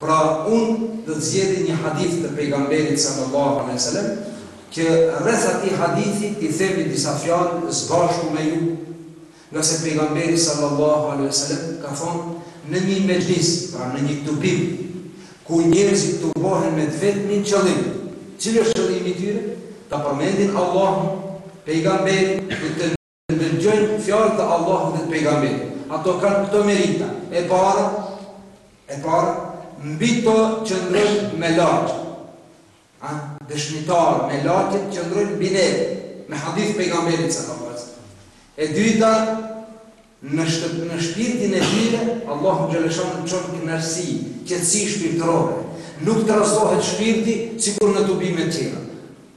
Pra unë do të zgjedhja një hadith të Pejgamberit sallallahu alejhi ve selem, që rreth atij hadithi t'i themi disa fjalë së bashku me ju, ngase Pejgamberi sallallahu alejhi ve selem ka thonë, në një mexhlis, pra në një tubim, ku njerëzit tubohen me të vetmin qëllim, cili është qëllimi i tyre? Ta përmendin Allahun, Pejgamberin dhe të. Të dëgjojnë fjalë të Allahut dhe të Pejgamberit. Ato kanë këto merita, e para, e para, mbi to qëndrojnë melaqet, a, dëshmitarë, melaqet qëndrojnë mbi ne, me hadith Pejgamberit sallallahu. E dyta, në, shtët, në shpirtin e tyre, Allahu xheleshanuhu çon kënaqësi, qëtësi shpirtërore. Nuk trazohet shpirti, sikur në tubime tjera.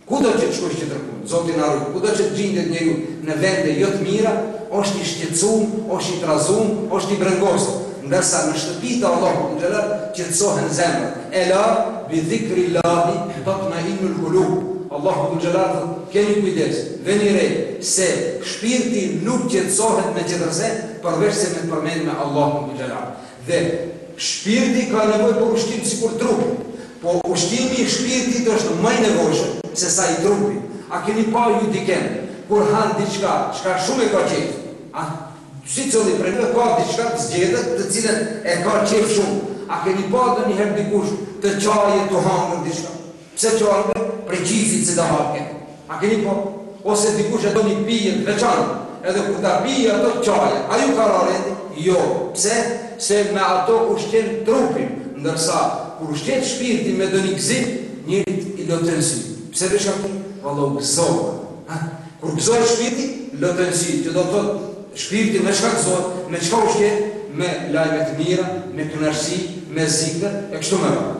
Kudo që të shkosh tjetërkund, Zoti na ruaj, kudo që të gjindet njeriu në vende jo të mira, është i shqetësuar, është i trazuar, është i brengosur, ndërsa në shtëpi të Allahut azze ve xhel qetësohen zemrat. Ela bi dhikrillahi tatma'innul qulub. Allahu azze ve xhel thotë, keni kujdes, veni re, se shpirti nuk qetësohet me tjetër send përveçse me të përmendur Allahun azze ve xhel. Dhe, shpirti ka nevojë për ushqim sikur trupi, po ushqimi i shpirtit është më i nevojshëm se sa i trupit. A keni pa ju dikend kur han diçka çka shumë e ka qejf? A secili prej ne ka diçka të zgjedhët të cilën e ka qejf shumë? A keni pa ndonjëherë dikush të qajë tu hangër diçka? Pse qan be? Prej gëzimit si ta marrë këtë. A keni pa? Ose dikush e do një pije të veçantë, edhe kur ta pijë ato qajë, a ju ka ra rasti? Jo. Pse? Se me ato ushqen trupin, ndërsa, kur ushqehet shpirti me ndonjë gëzim, njeriut i lotojnë sytë. Pse veç atij? Valla u gëzova. Ha? Kur gëzohet shpirti, lotojnë sytë, që do të thotë, shpirti me çka gëzohet, me çka ushqehet, me lajme të mira, me kënaqësi, me zikr, e kështu me radhë.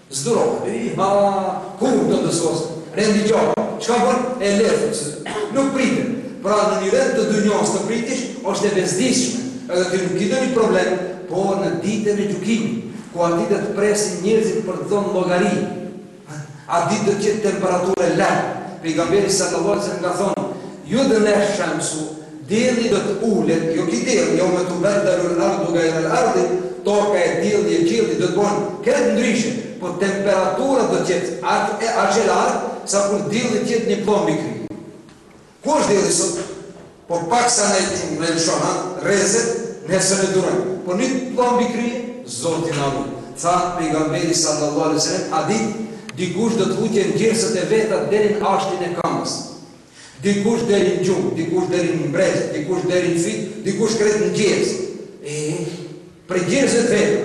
S'durohet haa kur do të soset rendi i gjatë çka bën e lehtë se nuk pritet pra në një rend të dynjas të pritesh është e bezdisshme edhe ty nuk ti do një problem po në ditën e gjykimit ku atë ditë do të presin njerëzit për të dhënë llogari atë ditë do të jetë temperaturë e lartë pejgamberi sallallahu alejhi wasallam ka thonë judnesh-shemsu Dielli do të ulet, jo ky diell, jawme tubaddalu l-ardu gajra l-ardi, toka e dielli e qielli do të bëhen krejt ndryshe, po temperatura do të jetë aq e aq e lartë sa kur dielli të jetë një pëllëmbë mbi krye. Ku është dielli sot? Po pak sa na i çun, na i lëshon, ha, rrezet, ne s'mund e durojmë. Po një pëllëmbë mbi krye? Zoti na ruaj. Tha Pejgamberi sallallahu alejhi ve sellem, atë ditë, dikush do të futet në djersët e veta deri në ashtin e kamës. Dikush deri në gju, dikush deri në brez, dikush deri në fyt, dikush krejt në djersë. E, prej djersëve të veta.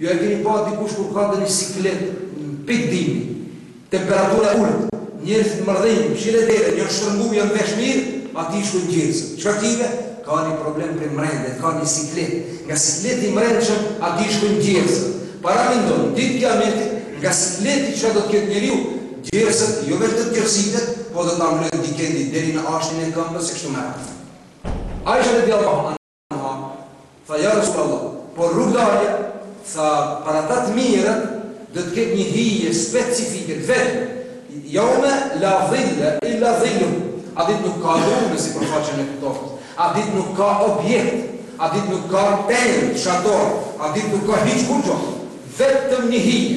Ju e keni pa dikush kur ka një siklet në pikë dimri, temperatura e ulët, njerëzit mërdhijnë, pëshire dhe dhe janë shtërngu, janë vesh mirë, atij i shkojnë djersë. Çka tive? Ka një problem përmrenda, ka një siklet. Nga sikleti i mrendshëm, atij i shkojnë djersë. Paramendo në ditë kijametit, nga sikleti që do të ketë njeriu, Djersët jo veç do të djersiten, po do ta mblojnë dikend deri në ashtin e këmbës e kështu me radhë. Aisha radijallahu anha. Tha, Ja Resulallah, po rrugëdalja, tha, për ata të mirët, do të ketë një hije specifike të vetme, Jaume la dhille illa dhilluhu, atë ditë nuk ka dru më në sipërfaqen e tokës, atë ditë nuk ka objekt, atë ditë nuk ka tendë, shator, atë ditë nuk ka hiç kurrgjo, vetëm një hije.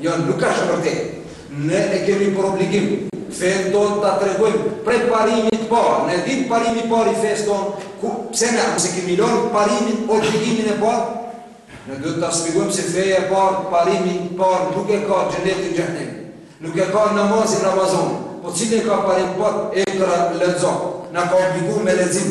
Jo, nuk është e vërtetë. Ne e kemi për obligim fenë tonë ta tregojmë prej parimit të parë. Ne e dimë parimi i parë i fesë tonë, ku pse ne nëse kemi lënë parimin obligimin e parë, ne duhet ta shpjegojmë si fe e parë, parimi i parë nuk e ka xhenetin xhehenemin. Nuk e ka namazin Ramazanin. Po cilin e ka parim të parë? Ikra, lexo. Na ka obliguar me lexim.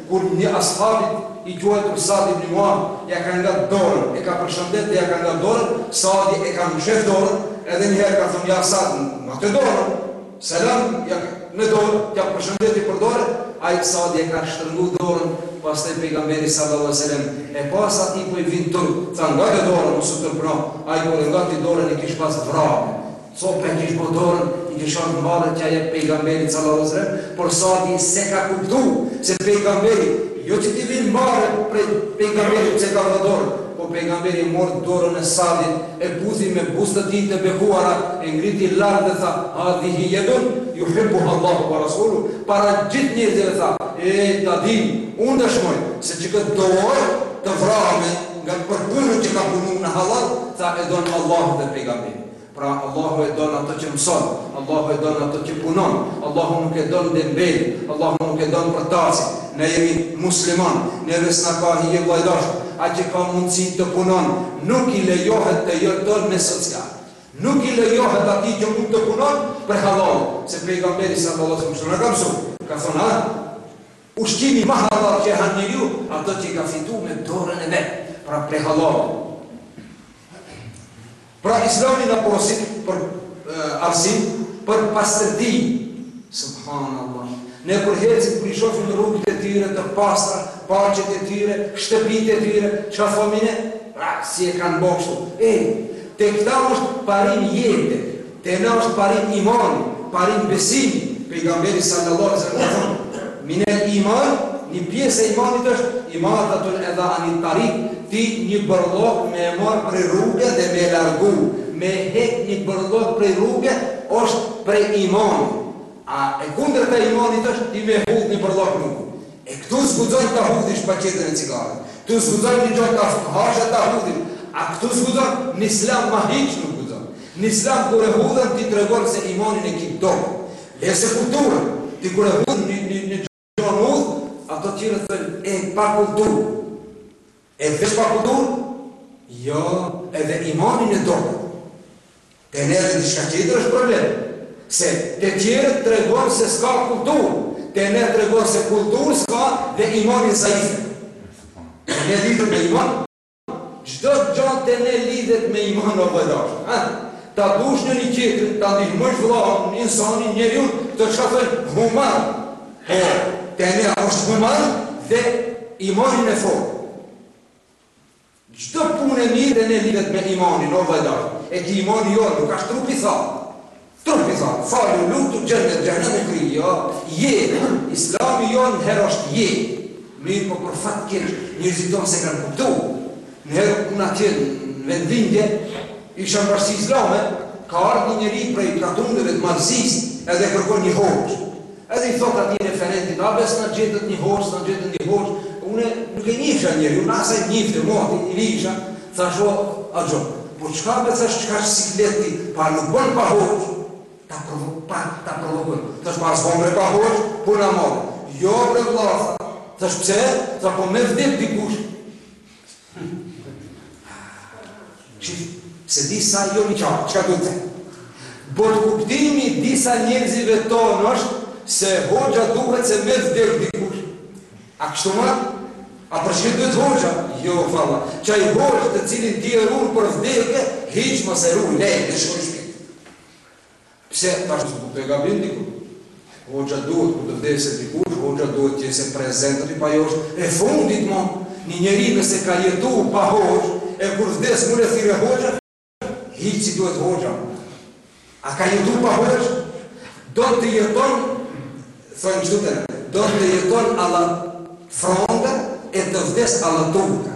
Kur një ashab i quajtur Sa'd ibn Mu'adh ia ka ngat dorën, e ka përshëndet dhe ia ka ngat dorën, Sa'di e ka mshef dorën, edhe një herë i ka thënë, Ja Sa'd, ngate dorën! Selam, ja me dorë, ta përshëndeti për dore, ai, Sa'di e ka shtrëngu dorën, pastaj Pejgamberi sallallahu alejhi ve selem e pa se atij po i vjen turp, tha, Ngate dorën, mos u turpëro, ai kur e ngati dorën e kish pas vra. Copa e kish bo dorën i kish ardh marre që t'ia jep pejgamberit sallallahu alejhi wasallam por Sadi s'e ka kuptu se pejgamberi jo që t'i vin marre prej pejgamberit pse ka atë dorë po pejgamberi e mor dorën e Sadit e puthi me buzë të tij të bekuara e ngriti lart dhe tha hadhihi yadun yuhibbuha Allahu wa rasulu para gjithë njerëzve tha e ta dini unë dëshmoj se që kët dorë të vrame nga për punën që ka punu në hallall, tha, e don Allahu dhe pejgamberi. Pra Allahu e don atë që mëson, Allahu e don atë që punon, Allahu nuk e don dembelin, Allahu nuk e don përtacin. Ne jemi musliman, neve s'na ka hije vlla i dashur, ai që ka mundësi të punon, nuk i lejohet të jeton me social. Nuk i lejohet atij që mund të punon për hallall, se pejgamberi sallallahu alaihi wasallam na ka mësuar, ka thënë ha, ushqimi ma hallall që han njeriu, atë që ka fituar me dorën e vet, pra prej hallall. Pra Islami na porosit për arsim, për pastërti. Subhanallah. Ne kur ecim, kur i shohim rrugët e tyre të pastra, parqet e tyre, shtëpitë e tyre, çfarë thomi ne? Pra, si e kanë bo kshtu? E, te këta është parim jete, te ne është parim imani, parim besimi. Pejgamberi sallallahu alaihi wasallam ka thënë, Minel iman, një pjesë e imanit është, Imatatul edha anit tarik, ti një bërllog me e marr prej rruge dhe me e largu, me e hek një bërllog prej rruge është prej imanit. A e kundërta e imanit është, ti me hudh një bërllog n'rrugë. E këtu s'guxon ta hudhish paqetën e cigares, këtu s'guxon një gjë ta hash e ta hudhish, a këtu s'guxon, në Islam ma hiç nuk guxon. Në Islam kur e hudhën ti tregon se imanin e ke t'dobët. E s'ke kulturë, ti kur e hudh një një një gjo në udhë, ata tjerët thojnë, e pa kulturë. E veç pa kulturë? Jo, edhe imanin e dobët. Te ne edhe diçka tjetër është problem. Se te tjerët tregon se s'ka kulturë, te ne tregon se kulturë s'ka dhe imanin zaife. Ne lidhëm me iman, Çdo gja te ne lidhet me iman o vëllazër ta dush njëri tjetrin ta ndihmosh vëllaun, insanin, njeriun këta çka thonë human po te ne është human dhe imanin e fort çdo punë e mirë te ne lidhet me imanin o vëllazër e ky imani jo nuk është trupi sa Trupi sa falu lutu gjennet xhehenemi u kry jo e islami jonë njëherë osht jetë mirëpo për fat keq njerzit tonë s'e kanë kuptu njëherë unë atje në vendlindje isha në bashkësi islame ka ardhë një njeri prej katundeve të malësisë edhe kërkon një hoxhë Edhe i thotë atij referenti, na be s'na gjetët një hoxhë, s'na gjetët një hoxhë, unë nuk e njihsha njeriun, as ai s'më njihte mua, atëherë i ri isha, thash o axho, po çka be thash çka siklet ki, po a nuk bën pa hoxhë, ta provo, pa, ta provokoj, thash po a s'bën bre pa hoxhë, puna e madhe, jo bre vëlla, tha, thash pse, tha po me vdek dikush, Se di sa jo një qarë, çka duhet të? Por kuptimi disa njerëzve tonë është se hoxha duhet veç me vdek dikush. A kështu ma? A për çka duhet hoxha? Jo, valla. Qai hoxhë të cilin ti e run për vdekje, hiç mos e ruj, leje, le t'shkoj n'shpi. Pse ashtu ku ke gabim diku? Hoxha duhet kur të vdes dikush, hoxha duhet të jet prezent aty po ajo osht e fundit mo, një njeri nëse ka jetu pa hoxh, e kur vdes me e thirrë hoxhën? Hiç s'i duhet hoxha mo. A ka jetu pa hoxh? Don të jeton, thojnë kështu te ne, don të jeton alla franga e të vdes alla turka.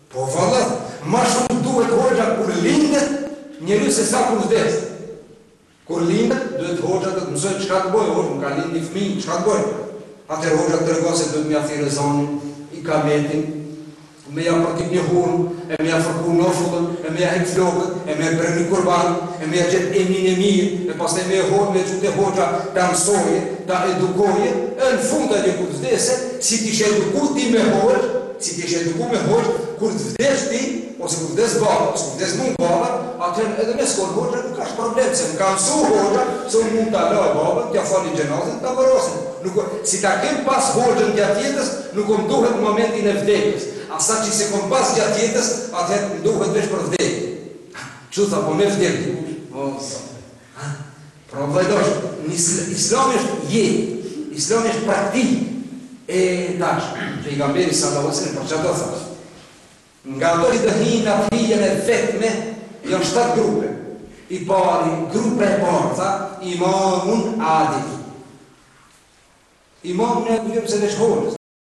Po valla, ma shumë duhet hoxha kur lindet njeri se sa kur vdes. Kur lindet, duhet hoxha të të mësoj çka të bëjë, hoxhë më ka lind një fëmijë, çka të bëj? Atëherë hoxha të tregon se duhet me ia thirr ezanin, ikametin, me ja përtit një hurmë, e me ja fërku nofullën, e me ja hek flokët, e me pre një kurban, e me ja gjet emrin e mirë, e pastaj me e çu te hoxha ta mësoje, ta edukoje, e në fund ai kur të vdesë, si t'jesh eduku ti me hoxhë, Si t'jesh eduku me hoxhë, kur të vdes ti, ose kur vdes baba, ose kur vdes mu baba, atëherë edhe me s'ka hoxhë nuk asht problem, se më ka mësu hoxha se unë mund ta laj babën, t'ja fali xhenazën, ta varrosim. Nuk o, si ta kem pas hoxhën gjatë jetës, nuk o m'duhet n'momentin e vdekjes. E saqë s'e kom pas gjatë jetës, atëherë m'duhet veç për vdekjen. Kshtu tha, po me vdek duhesh. O Zot! Ha? Pra vëlla i dashur, islami është jetë, islami është praktikë, e tash, Pejgamberi sallallahu alejhi ve sellem, për që të thash, nga ata që do hijnë në hijen e vetme, janë shtatë grupe, i pari, grupi i parë, tha, imamun adil, imamun e të gjëmë se në shkollës,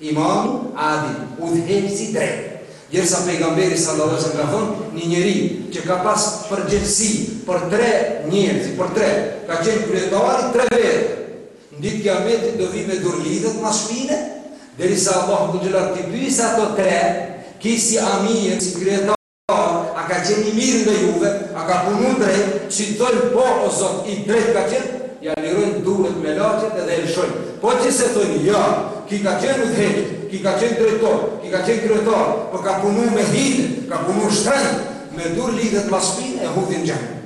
Imamu Adil, udhëheqës i drejtë. Derisa Pejgamberi sallallahu alejhi ve sellem ka thënë, një njeri që ka pas përgjegjësi për tre njerëz, për tre, ka qenë kryetar i tre veve, në ditë Kijametit do vijë me durë lidhët mas shpine, derisa Allahu xhel-le t'i pyesë ata tre, ki si amir, si kryetar, Por, a ka qenë i mirë ndaj juve? A ka punu drejt, si thojnë po o zot, i drejtë ka qenë? Ja lirojnë durët me laç edhe e lëshojnë. Po që se thojnë jo, ky ka qenë udhëheqës, ky ka qenë drejtor, ky ka qenë kryetar, po ka punu me hile, ka punu shtremt, me durë lidhët mas shpine e hudhin n'xhehenem.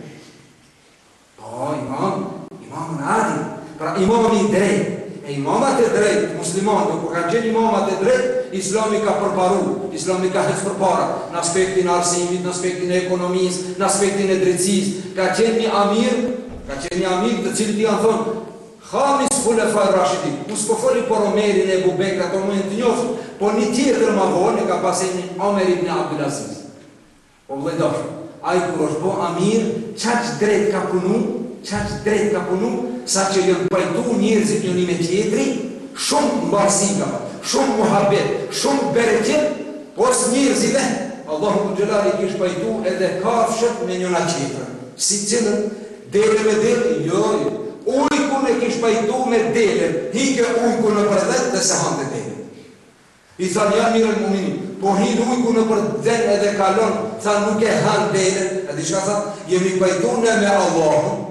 Po, imam, imamun adil, pra imam i drejt, e imamat e drejt, musliman, dhe kur kanë qenë imamat e drejt, islami ka përparu, islami ka hecë përpara, në aspektin e arsimit, në aspektin e ekonomis, në aspektin e drejtsis, ka qenë një amir, ka qenë një amir të cilit i kanë thonë, Khamis Hulefaj Rashidi, nuk po foli për Omerin e Ebu Bekrin, ata munet i njofim, po një tjetër ma vonë, ka pas emrin një Omer ibn Abdulaziz. O vëlla i dashur, ai kur është bo amir, qaq drejt ka punu, qaq drejt ka punu, sa që janë pajtu njerëzit njoni me tjetrin, shumë mbarësi ka pas, shumë muhabet, shumë bereqet, pos njerëzive, Allahu xhel-le xhelal i kish pajtu edhe kafshët me njona tjetrën, si cilat, dele me dele, jo, jo, ujkun e kish pajtu me delen, hike ujku nëpër dhen edhe s'e hante delen. I thanë, Ja Emirul Mu'minin, po hin ujku nëpër dele edhe kalon, tha, Nuk e han delen, e di çka tha, Jemi pajtu ne me Allahun,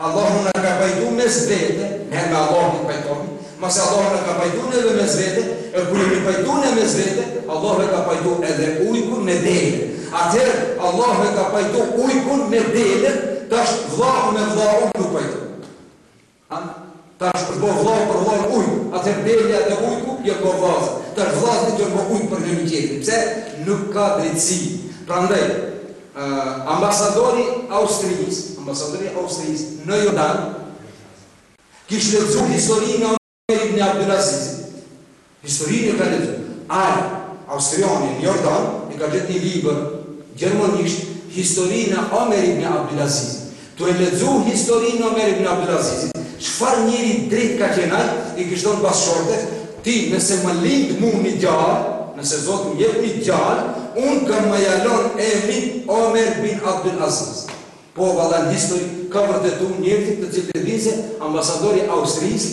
Allahu na ka pajtu mes vete, ne me Allahun i pajtohemi, mase Allahu na ka pajtu neve mes vete, e kur jemi pajtu ne mes vete, Allahu e ka pajtu edhe ujkun me dele. Atëherë, Allahu e ka pajtu ujkun me dele, tash vllau me vllaun nuk pajtohet. A, tash është bo vllau për vllaun ujk, atëherë delja dhe ujku janë bo vllazë, tash vllaznit janë bo ujk për njëri tjetrin, pse? Nuk ka drejtësi. Prandaj, ambasadori i Austrisë, ambasadori i Austrisë në Jordan, kishte lexuar historinë e Omer ibn Abdul Azizit, Historinë e ka lexu ai, austriani n'Jordan, e ka gjetë një libër, gjermanisht, historinë e Omer ibn Abdulaziz. Tu e lexu historinë e Omer ibn Abdulazizit, çfarë njeri i drejtë ka qenë ai, i kish thënë bashkëshortes, ti nëse më lind mu një djalë, nëse Zoti më jep një djalë, unë kam me ia lënë emrin Omer bin Abdulaziz. Po valla historia ka vërtetu njerëzit të cilët e dinë se ambasadori i Austrisë,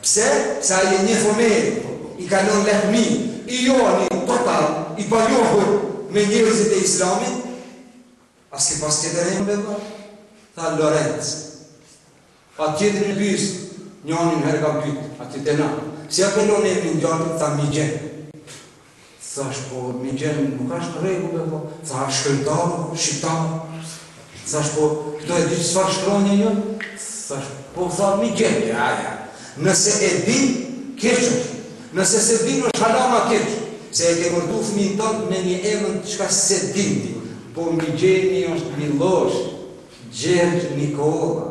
Pse? Se ai e lind fëmijë, ia lën emrin, i joni total i panjohur me njerëzit e Islamit. A s'ke pas tjetër emër bebës? tha Lorenc. Tha tjetri Bjus, Njani njëherë m'ka pyet, aty te na, si ia ke lon emrin djalit, tha Migjen. Thash po Migjen nuk asht në rregull me bo, tha asht shkrimtar, shqiptar, thash po këto e di çfarë shkrimtari ish, thash po tha Migjen, ja ja, nëse e din keq është, nëse se din është hala ma keq, se e ke emërtu fëmin tënd me një emën çka se din ti, po Migjeni është Millosh Gjergj Nikolla.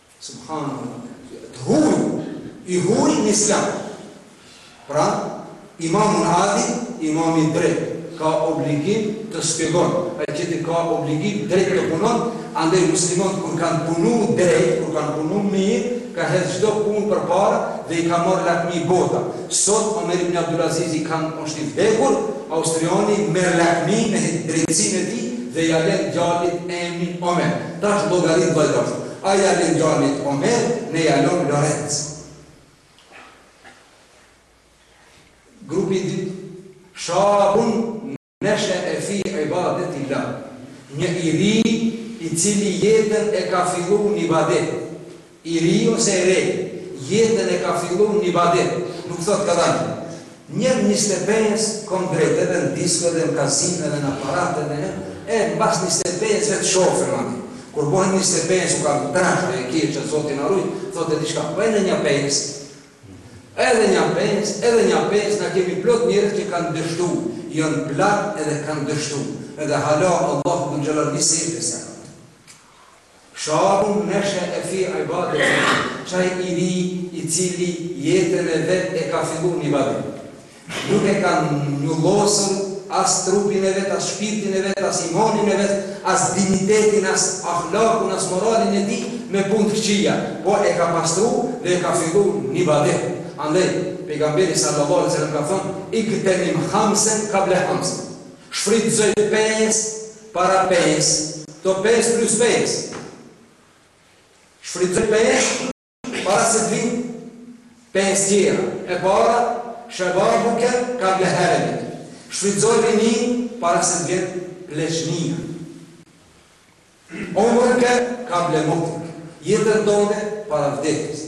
Subhanallah. I huj, i huj në Islam. Pra, Imamun Adil, Imami i drejtë, ka obligim të shpjegon. Ai gjithashtu ka obligim drejt të punon, andaj muslimanët kur kanë punu drejt, kur kanë punu mirë, ka hec çdo punë përpara dhe i ka marrë lakmi bota. Sot, Omer ibn Abdulaziz i cili është i vdekur, Austriani merr lakmi me drejtësinë e tij dhe ja len djalit emrin Omer. Tash llogarit paradoks. Ai ia len djalit Omer, ne ia lëm Lorenc. Grupi i dytë, Shabun neshe'e fi ibadetillah, një i ri i cili jetën e ka fillu n'ibadet. I ri ose e re, jetën e ka fillu në ibadet, nuk thotë kadale. Njer njëzet e pesë kom drejt edhe në disko edhe në kazino edhe në aparat edhe në, e mbas njëzet e pesë vetë shofer madje. Kur bohem njëzet e pesë u ka trashë ajo e keqja zoti na rujt, thotë diçka, po edhe nja pesë, edhe nja pesë, edhe nja pesë, na kemi plot njerëz që kanë dështu, janë plak edhe kanë dështu, edhe hala Allahu dhul xhelal një sexhde s'e ka. Shabun neshe e fi ibadetin, qaj i ri i cili jetën e vet e ka fillu n'ibadet. Nuk e ka njollosë as trupin e vet, as shpirtin e vet, as imanin e vet, as dinjitetin, as ahlakun, as moralin e tij me punë të këqija, po e ka pastru dhe e ka fillu n'ibadet. Andaj, Pejgamberi sallallahu alejhi ve sellem ka thënë, Igtenim hamsen kable hamsin, Shfrytëzoji pesë para pesë të pesë plus pesë. Shfrytëzoji pesë para se të vinë pesë tjera. E para, shebabeke kable heremik. Shfrytëzoje rininë para se të vjen pleqnia. Omreke kable motik. Jetën tënde para vdekjes.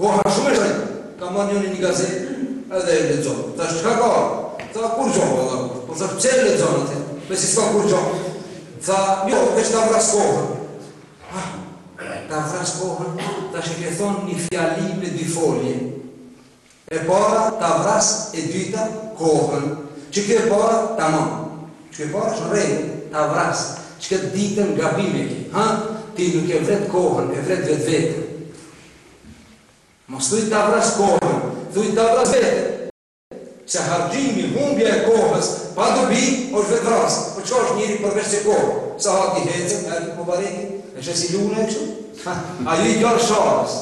Koha shumë e shtrenjtë, ka marrë njëri një gazetë edhe e lexon. Thash çka ka? Tha kurgjo valla. Po thash pse e lexon atë? Masi s'ka kurgjo. Tha jo, veç ta vras kohën. Ha, ta vras kohën, tash e ke thonë një fjali me dy folje. E para ta vras e dyta kohën. Qe kjo e para tamam. Qe e para është drejt, ta vras. Qe këtë t'dytën gabim e ki. Ha, ti nuk e vret kohën, e vret vetveten. Mos thuj ta vras kohën, thuj ta vras veten. Se harxhimi, humbja e kohës, pa dobi, është vetvrasje. Po çfarë është njeri përveç se kohë? Sahati hecën me Arif Mubarekin? E sheh si lun ai kështu? Ha, ai i gjan sharrës.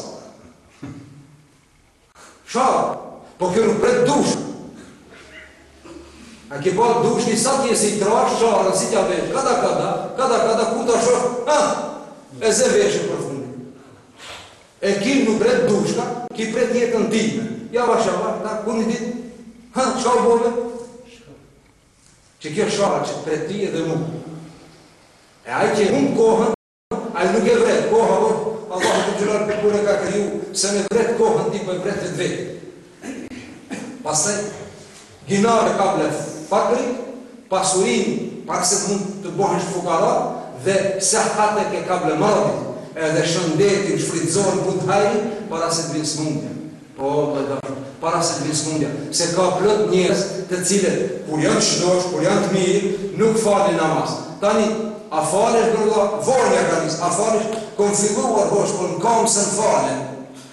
Sharrë, po kjo nuk pret dushk. A ke pa dushk një sa ti e si trash sharrën, si t'ia vesh, kadal kadal, kadal kadal, kur ta shof, ha, e zë veshën për fundin. E ki nuk pret dushka, ki pret jetën time. Javash javash, ta kur një ditë, ha, çka u bove? Qe kjo sharra që të pret ti edhe mu. E ai që hum kohën, ai nuk e vret kohën, o, Allahu dhul xhelal për kur e ka kriju, se me vret kohën ti por po e vret vetveten. Pastaj, Ginake kable fakrik, pasurinë para se mund të bëhesh fukara dhe sehhateke kable maradik, edhe shëndetin shfrytëzoje n'punë të hajrit para se të vinë smundja. O vëlla i dashur, para se të vinë smundja, se ka plot njerëz të cilët kur janë të shëndoshë, kur janë të mirë, nuk falin namaz. Tani, a falesh me vëlla, valla e kam nis, a falesh, kom filluar hoxhë, por në kamë s'mun falem.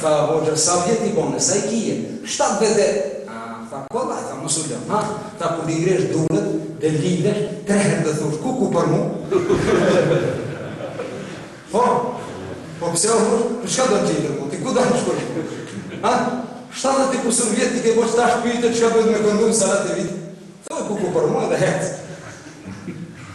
Tha hoxha sa vjet i bone, sa i kije, shtatëdhetë, ah, tha kollaj, tha mos u lodh, ha, tha kur t'i ngresh durët, del lindesh, tre herë të thush kuku për mu, po, po pse o thush, për çka do më gjejë mu, ti ku do të shkush, ha, shtatëdhetë e kusur vjet ti ke bo që ta shpyjtë, çka bëhet me këndun salavate, thu kuku për mu edhe hec.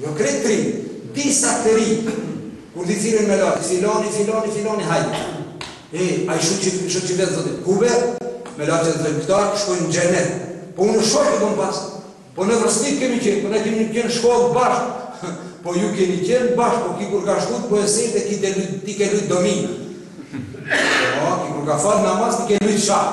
Jo krejt t'ri, disa t'ri, kur t'i thirrin melaqet, filoni, filoni, filoni, hajt. E, ai shumë që, shumë që vetë zotit, ku ve, melaqet dhe dhejmë këta, shkojnë në xhenet. Po unë shok e kom pas, po ne vërsnik kemi qenë, po ne kemi një qenë shkollë bashkë, po ju keni qenë bashkë, po ki kur ka shkut, po e sejtë e ki të lujtë, ti ke lujtë domino. Po, ki kur ka falë namaz, ti ke lujtë shah.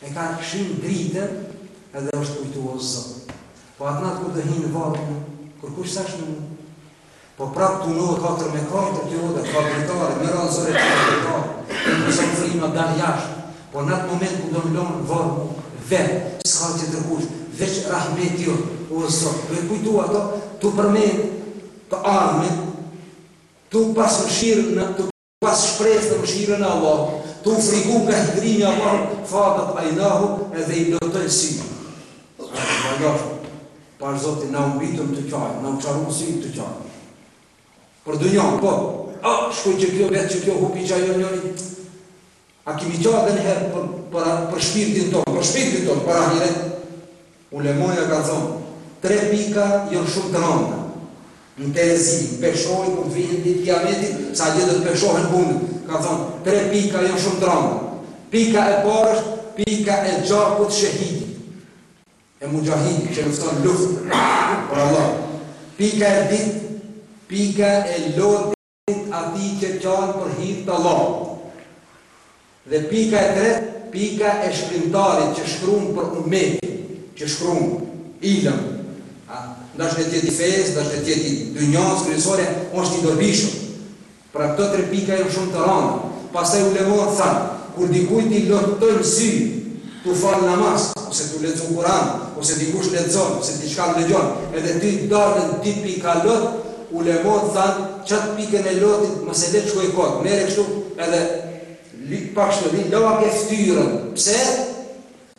E ka shkim dritën edhe osht kujtu o zot Po atë natë kur do hi në varr unë Kurkush s'asht me mu Po prap punohet katër me katër kjo oda Ka dritare me m'ranë zor e ka dritare Në më zontë frima dal jasht Po në atë moment kur do më lonë në varr mu Vet s'ka kërkush Veç rahmeti jot o zot Po e kujtu ato tu përmen të ardhmen Tu pasë mëshirë në të Pas shpresë në mëshirën e Allahut, tu u frikun nga hidhërimi i Allahut, fadat ajnahu edhe i lotojnë sytë. Pash Zotin, na u mbytëm tu qajt, na u qorrun sytë tu qajt. Për dunjan, po, a, shkoi qëkjo, met qëkjo, hupi qaj njeri, A kemi qarë ndonjëherë për, për, për shpirtin tonë, për shpirtin tonë, për ahiret? Ulemoja ka thonë, tre pika janë shumë të rënda. Në terezi, në peshojë, kur të vijë dita e kiametit, sa gjithë do të peshohen punët. Ka thonë, tre pika janë shumë të rënda. Pika e parë është pika e gjakut të shehidit. E muxhahidit, që në thonë luftë, për Allah. Pika e dytë, pika e lotit, atij që qan për hir të Allahut. Dhe pika e tretë, pika e shkrimtarit që shkruan për ummetin, që shkruan ilm, a, ndashtë le të jetë i fesë, ndashtë le të jetë i dynjasë, kryesorja është i dobishëm. Pra këto tre pika janë shumë të rënda. Pastaj ulemat thanë, kur dikujt i lotojnë sytë, tu fal namaz, ose tu lexu Kur'an, ose dikush lexon, ose diçka ndëgjon, edhe ty dalin dy pika lot, Ulemat thanë, Qat pikën e lotit mos e le të shkojë kot, merre kështu edhe lyj pak kështu dhe lage fytyrën. Pse?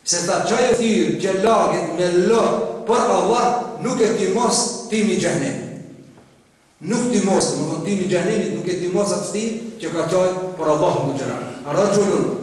Se ajo fytyrë që laget me lot për Allah, nuk e tymos tymi i xhehenemit. Nuk tymos, do të thotë tymi i xhehenemit nuk e tymos atë fytyrë që ka çajë për Allahun xhele xhelaluhu. Rajulun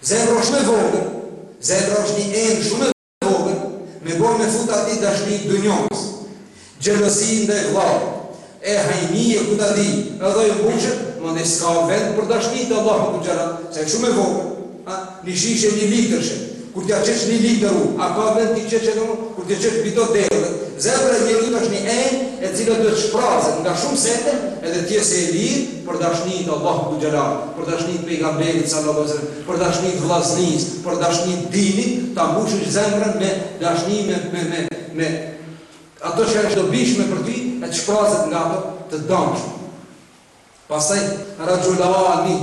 Zemra është më e vogël, zemra është një enë shumë e vogël me bërë me fut aty dashni të dunjos, xhelozi ndaj vëllau, e hajni e ku ta di, edhe ajo buçet, mandej s'ka vend për dashni të Allahut dhul xhelal, se është shumë e vogël. A, një shishe një litërshe, kur t'ia çesh një litër ujë, a ka vend t'i çesh edhe më, kur t'i çesh mbi to derdhet. Zemra e njeriut është një enë e cila duhet të shprazet nga shumë sende edhe të jetë e lirë, për dashni të Allahut dhul xhelal, për dashni të Pejgamberit Sallallahu Alaihi Wasallam, për dashni të vllaznisë, për dashni të dinit, ta mbushësh zemrën me dashni me me me me ato që është e dobishme për ty, e të shprazet nga ato të damshme. Pastaj Rajulani,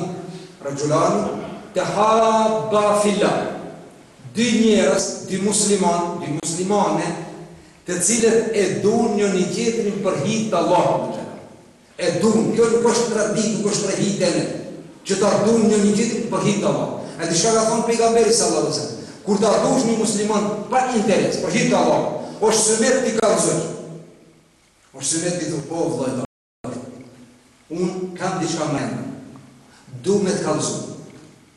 Rajulani të habba fila dy njerëz, dy musliman, dy muslimane të cilët e dun njëri tjetrin për hir të Allahut dhul xhelal E dun, kjo nuk është traditë, nuk është rrehi denet, që ta dunë njëri tjetrin për hir të Allahut. E di çka ka thënë Pejgamberi sallallahu alejhi ve sellem, Kur ta dush një musliman pa interes, për hir të Allahut, është sunet t'i kallëzosh. Është sunet t'i thush, po vëllai. Un kam diçka me ty. Du me të kallëzu.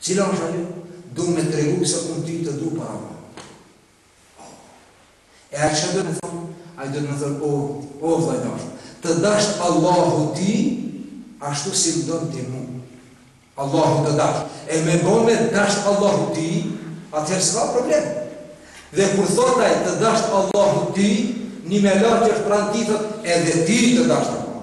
Cila është ajo? Du me të tregu se un ty të du për. E a çfarë do të thonë? Ai do të më thonë, o, o vëlla i dashur, të dashtë Allahu ty, ashtu si më don ti mu. Allahu të dashtë. E me bo me të dashtë Allahu ty, atëherë s'ka problem. Dhe kur thot ai të dashtë Allahu ty, një melaqe që është pranë ty, thot edhe ty të dashtë Allahu.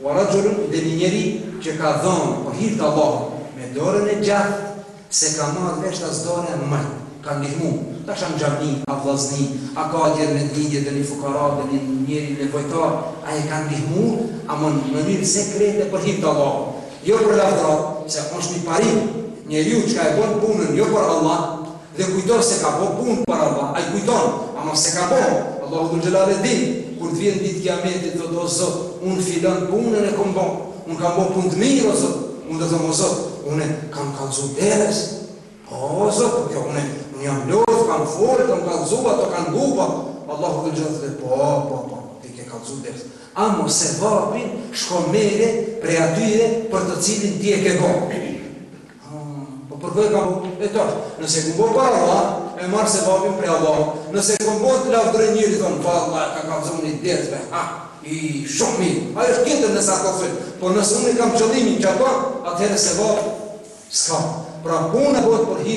Wa rajulun dhe një njeri që ka dhënë për hir të Allahut me dorën e djathtë s'e ka marrë vesh as dora e majtë, ka ndihmu, tash a në xhami, a vllazni, a ka atje në lindje ndonjë fukara, ndonjë njeri nevojtar, ai e ka ndihmu, ama në mënyrë sekrete për hir të Allahut, jo për lavdërata, se është një parim, njeriu që ka e bon punën jo për Allah, Dhe kujton se ka bo punë për Allah, ai kujton, ama pse ka bo, Allahu Dhul Xhelal e din, kur të vjen ditë Kijametit thotë o Zot, unë filan punën e kom bo, unë kam bo punë të mirë o Zot, unë do thom o Zot, unë kam kallxu ders, po o Zot, po po unë, unë jam lodhë, kam folë, kam kallxu, ato kam bo, po, Allahu Dhul Xhelal thotë po, po, po, ti ke kallxu ders, amo sevapin shko merre prej atyre për të cilin ti e ke bo. Po për kë e kam bo këta. Nëse e kom bo për Allah, e marr sevapin prej Allahut. Nëse e kom bo të lavdërojë njëri, thonë, vallah ka kallëzu një ders, ha, shumë mirë. Ajo është tjetër nëse ka ofi. Po nëse unë e kam qëllimin qat, pa, atëherë sevap s'ka. Pra, puna bohet për hi.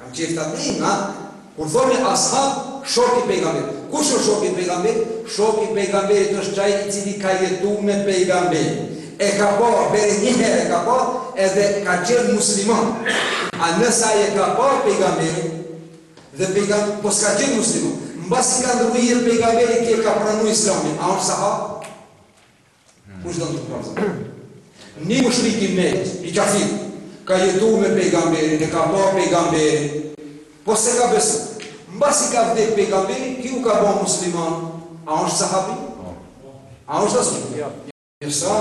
Kam qejf ta dimë kur thonë ashab shok i pejgamberit. Kush është shoku i pejgamberit? Shoku i pejgamberit është ai i cili ka jetuar me pejgamberin, e ka pa bare një herë e ka pa edhe ka qenë musliman. A nëse ai e ka parë pejgamberin dhe pejgamberi po s'ka qenë musliman, mbasi ka ndërru jetë pejgamberi ky e ka pranu islamin, a është sahab? Kush do të përgjigjet? Një mushrik i Mekës, një kafir, ka jetu me pejgamberin, e ka pa pejgamberin, po s'e ka besu. Mbasi ka vdek pejgamberi, ky u ka bo musliman, a është sahabi? A është a s'është? S'është,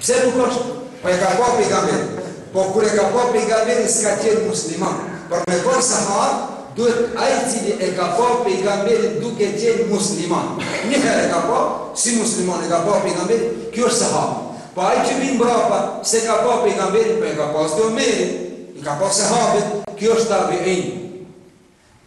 pse nuk është? Po e ka pa pejgamberin. Po kur e ka pa pejgamberin s'ka qenë musliman për me u bo sahab duhet ai i cili e ka pa pejgamberin duke qenë musliman një herë e ka pa si musliman e ka pa pejgamberin ky është sahabi po ai që vjen mbrapa s'e ka pa pejgamberin po e ka pa hazreti Omerin i ka pa sahabët ky është tabiin.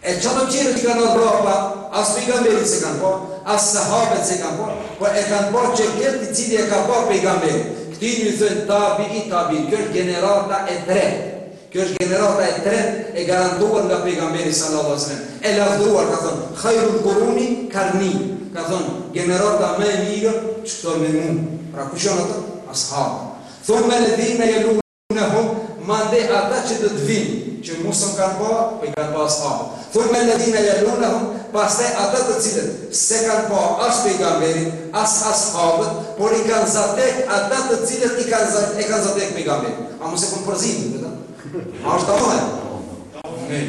E qata të tjerët që kanë ardhë mbrapa, as Pejgamberin s'e kanë pa, as Sahabet s'e kanë pa, por e kanë pa qikëtë i cili e ka pa Pejgamberin. Këtij i thonë Tabi'i Tabi'in. Kjo është gjenerata e tretë. Kjo është gjenerata e tretë e garantuar nga Pejgamberi sallallahu alejhi ve sellem. E lavdëruar ka thënë, Khairul Quruni Karni, ka thënë, Gjenerata më e mirë çka është me mu. Pra kush janë ata? Ashabët. Thummel-ledhine jelu. nehum, mandej ata që do të vijnë, që mua s'm kanë pa, po i kanë pa ashabët. Thumma alladhina yalunahum, pastaj ata të cilët s'e kanë pa as pejgamberin, as ashabët, por i kanë zatek ata të cilët i kanë e kanë zatek pejgamberin. A mos e kom përzi këta? A është tamam e?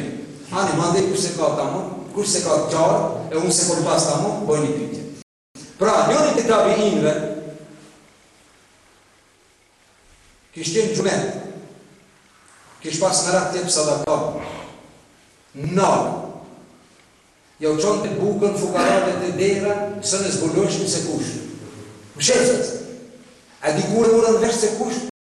Ani mandej kush s'e ka tamam, kush s'e ka qartë, e unë s'e kam thanë tamam, bëjni pyetje. Pra, njëri prej tabiinëve kishte një gjumet. Kish pas merak t'jep sadaka. Jau çonte bukën fukarave te dera, s'e zbulojshin se kush. Mshehtas. A di kur e morën vesh se kush?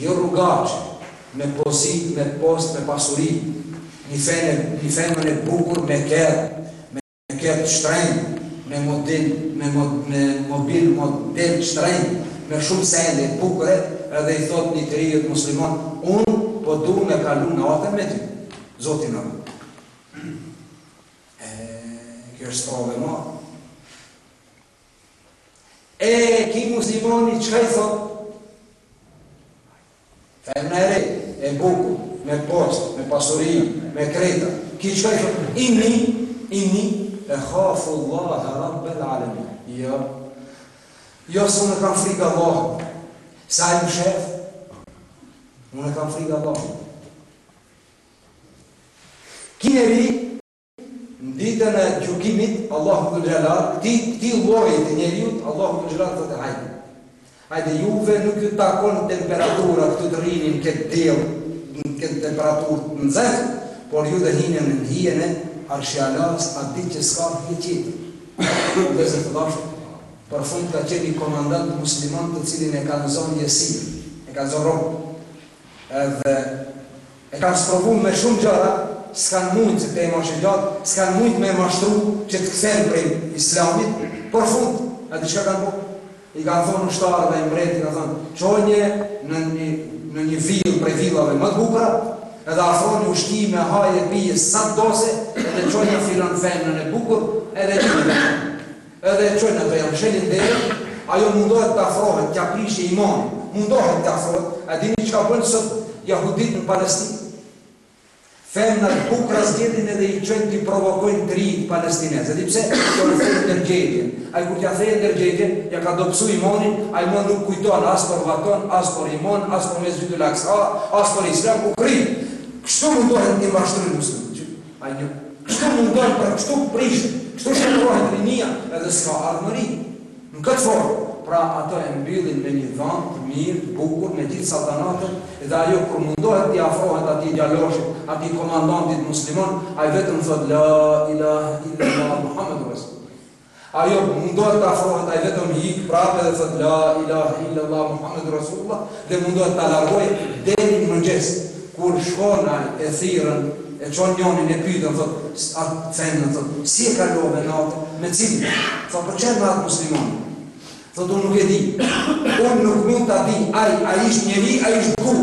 Jo rrugaçe, me pozitë, me post, me pasuri, një femën, një femër e bukur me kerr, me kerr të shtrenjtë, me model, me mod, me mobil, model të shtrenjtë, me shumë sende të bukura, edhe i thotë një të riut musliman, unë po du me kalu natën me ty. Zoti na. E, kjo është sprovë ma. E ki muslimoni qka i thot? Femna e re, e bukur, me post, me pasurin, me krejt. Ki qka i thot? Inni, inni ehafu Allahe rabbel alemin. Jo, jo se un e kam frikë Allahun. Se Ai më shef? Unë e kam frikë Allahun. Ki njeri, Në ditën e gjykimit, Allahu dhul xhelal, këtij këtij lloji të njeriut, Allahu dhul xhelal thotë hajde. Hajde juve nuk ju takon temperatura këtu të rrini në këtë diell, në këtë temperaturë të nxehtë, por ju do hini në hijen e Arshit tAllahut atë ditë që s'ka hije tjetër. Vëllezër të dashur, për fund ka qenë një komandant musliman të cilin e kanë zënë jesirë, e kanë zënë rob. Edhe E kanë sprovu me shumë gjëra, s'kanë mujt se te e mashtrojn dot, s'kanë mujt me e mashtru që të kthehet prej Islamit, për fund, a di çka kanë bo? I kanë thonë ushtarëve, mbreti ka thonë, çojeni në një, në një vilë prej vilave më të bukura, edhe afronja ushqime, haje, pije, sa të dojë se, edhe çonja filan femnën e bukur, edhe lini me ta. Edhe e çojnë ato ja mshelin derën, ajo mundohet të afrohet, t'ja prishë imanin, mundohet të afrohet, a dini çka bëjnë sot jahuditë në Palestinë? Femna të bukura zgjedhin edhe i çojnë t'i provokojnë të rinjtë palestinezë, e di pse? T'ja thejnë ndërgjegjen, ai kur t'ja thejë ndërgjegjen, ja ka dobësu imanin, ai më nuk kujton as për vatan, as për iman, as për Mesxhidul Aksa, as për Islam, u kry! Kështu mundohen t'i mashtrojnë muslimanët. Ajo kështu mundon për kështu prish, kështu shkatërrohet rinia edhe s'ka ardhmëri. Në këtë formë, pra ato e mbyllin me një dhomë të mirë, të bukur, me gjithë saltanatën, dhe ajo kur mundohet t'i afrohet atij djaloshit, atij komandantit musliman, ai vetëm thotë, La ilahe illallah Muhammedun Rasulullah. Ajo mundohet të afrohet, ai vetëm ik prapë dhe thotë la ilahe illallah Muhammedur Rasulullah dhe mundohet ta largojë deri në mëngjes, kur shkon ai e thirrin, e çon njonin e pyetën thotë, atë femrën thotë, si e kalove natën, me cilin? Thotë po qe me atë muslimanin. Thotë unë nuk e di. Unë nuk mund ta di, ai, a ishte njeri, a ishte gur.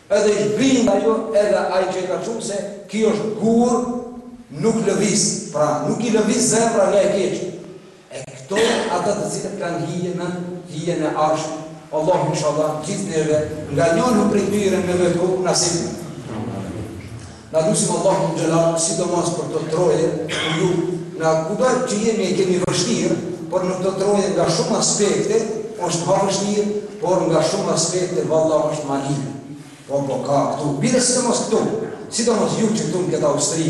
Edhe u bind ajo edhe ai që e ka çu se ky është gur nuk lëviz pra nuk i lëviz zemra nga e keqja e këta ata të cilët kanë hije nën hijen e arshit Allahu inshallah gjithë neve nga njoni prej tyre me na bo nasib. Na lusim Allahun xhelal sidomos për këto troje ku ju, na kudo që jemi e kemi vështirë por në këto troje nga shumë aspekte është ma vështirë por nga shumë aspekte valla është ma lehtë po po ka këtu bile sidomos këtu sidomos ju që këtu në këtë Austri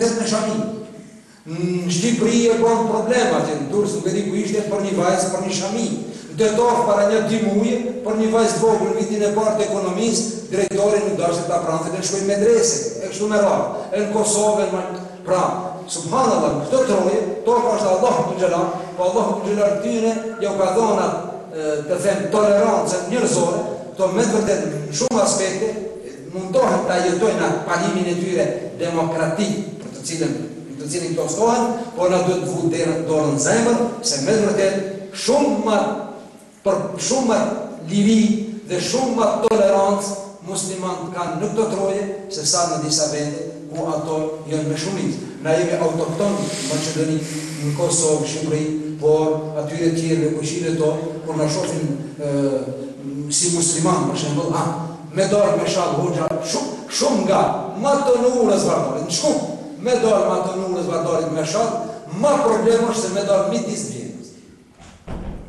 Flet me shami. Në Shqipëri e bon problem atë, në Durrës nuk e di ku ishte për një vajzë, për një shami. Në tetor para një dy muaj, për një vajzë të vogël vitin e parë të ekonomisë, drejtori nuk dashte ta prante të shkojë në medrese, e kështu me radhë. Në Kosovë, në pra, subhanallahu, në këto troje, toka është Allahut xhel-le, po Allahu xhel-le atyre jua ka dhonë të them tolerancën njerëzore, këto me të vërtetë në shumë aspekte mundohen ta jetojnë atë parimin e tyre demokratik për të cilën, në të cilin këto thirren, por na duhet të vumë derën, dorën në zemër, se me të vërtetë shumë më për shumë ma liri dhe shumë ma tolerancë muslimanët kanë në këto troje se sa në disa vende ku ato janë me shumicë. Na jemi autokton në Maqedoni, në Kosovë, Shqipëri, por atyre tjerëve fqinjët tanë, kur na shofin si muslimanë, për shembull, ha, Me dalë me shal hoxha shum shum nga matanë urës Vardarit shum me dalë matanë urës Vardarit me shal ma problem është se me dalë midis Vjenës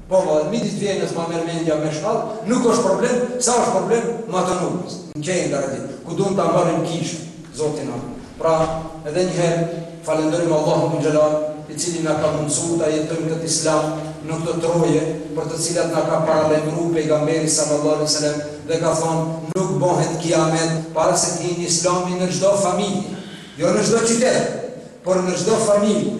po ma midis Vjenës ma merr mendja me shal nuk është problem sa është problem matanë urës në qenë të rëdit ku dun ta mbarojnë kishë zotin amë Pra, edhe një herë, falënderojm Allahun dhul xhelal, i cili na ka mundësu ta jetojmë këtë Islam në këto troje, për të cilat na ka paralajmëru Pejgamberi sallallahu alejhi ve selem dhe ka thonë, Nuk bohet Kijamet para se të hin Islami në çdo familje. Jo në çdo qytet, por në çdo familje.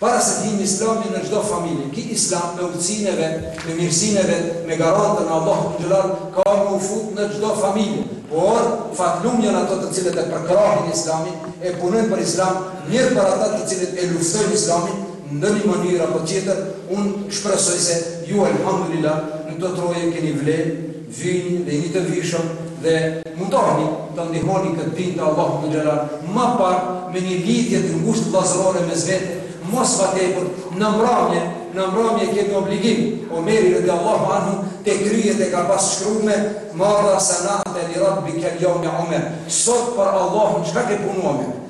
Para se të hin Islami në çdo familje, ki Islam me urtësinë e vet, me mirësinë e vet, me garancën e Allahut dhul xhelal ka me u fut në çdo familje, por fatlum janë ato të cilët e përkrahin Islamin, e punojnë për Islam, mjerë për ata të cilët e luftojnë Islamin në një mënyrë apo tjetër, unë shpresoj se ju Elhamdulilah në këto troje keni vlerë, Vini dhe jini të vijshëm dhe mundoheni ta ndihmoni këtë din të Allahut dhul Xhelal ma parë me një lidhje të ngushtë vëllazërore mes vete, mos ma tepër, në mbramje, në mbramje kemi obligim, Omeri radijallahu anhu te kryet e ka pas shkrume, Madha sana'te li Rabbikel jeume Omer, sot për Allahun çka ke punu Omer,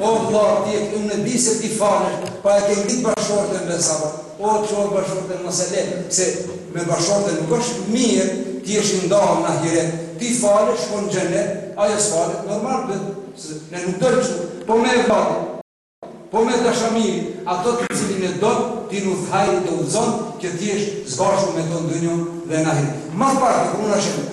O vlla ti je këtu unë e di se ti falesh pa e ke ngrit bashkëshorten në sabah o çoje bashkëshorten mos e le se me bashkëshorten nuk është mir ti jesh i ndam në ahiret ti falesh shkon në xhenet ajo sfalet normal be se ne nuk dojmë kështu po me evladin po me dashamiri ato të cilin e don ti në hajr t'i udhëzon që ti jesh së bashku me to në dunjo dhe në ahiret ma pak e puna shemë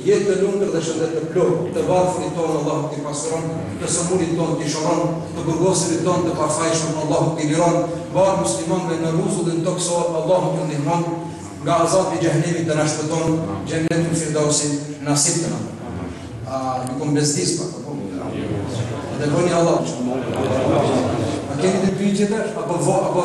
Jetë të lumtur dhe shëndet të plotë, të varfurit tonë Allahu t'i pasuron, të sëmurit tonë t'i shëron, të burgosurit tonë të pafajshëm Allahu t'i liron, mbarë muslimanëve në rruzullin tokësor Allahu t'i ndihmon, nga azapi i xhehenemit të na shpëton, xhennetin firdaus nasip të na bon. A ju kom bezdis pak apo? Dhe bëni Allah. A keni të pyetje tash apo apo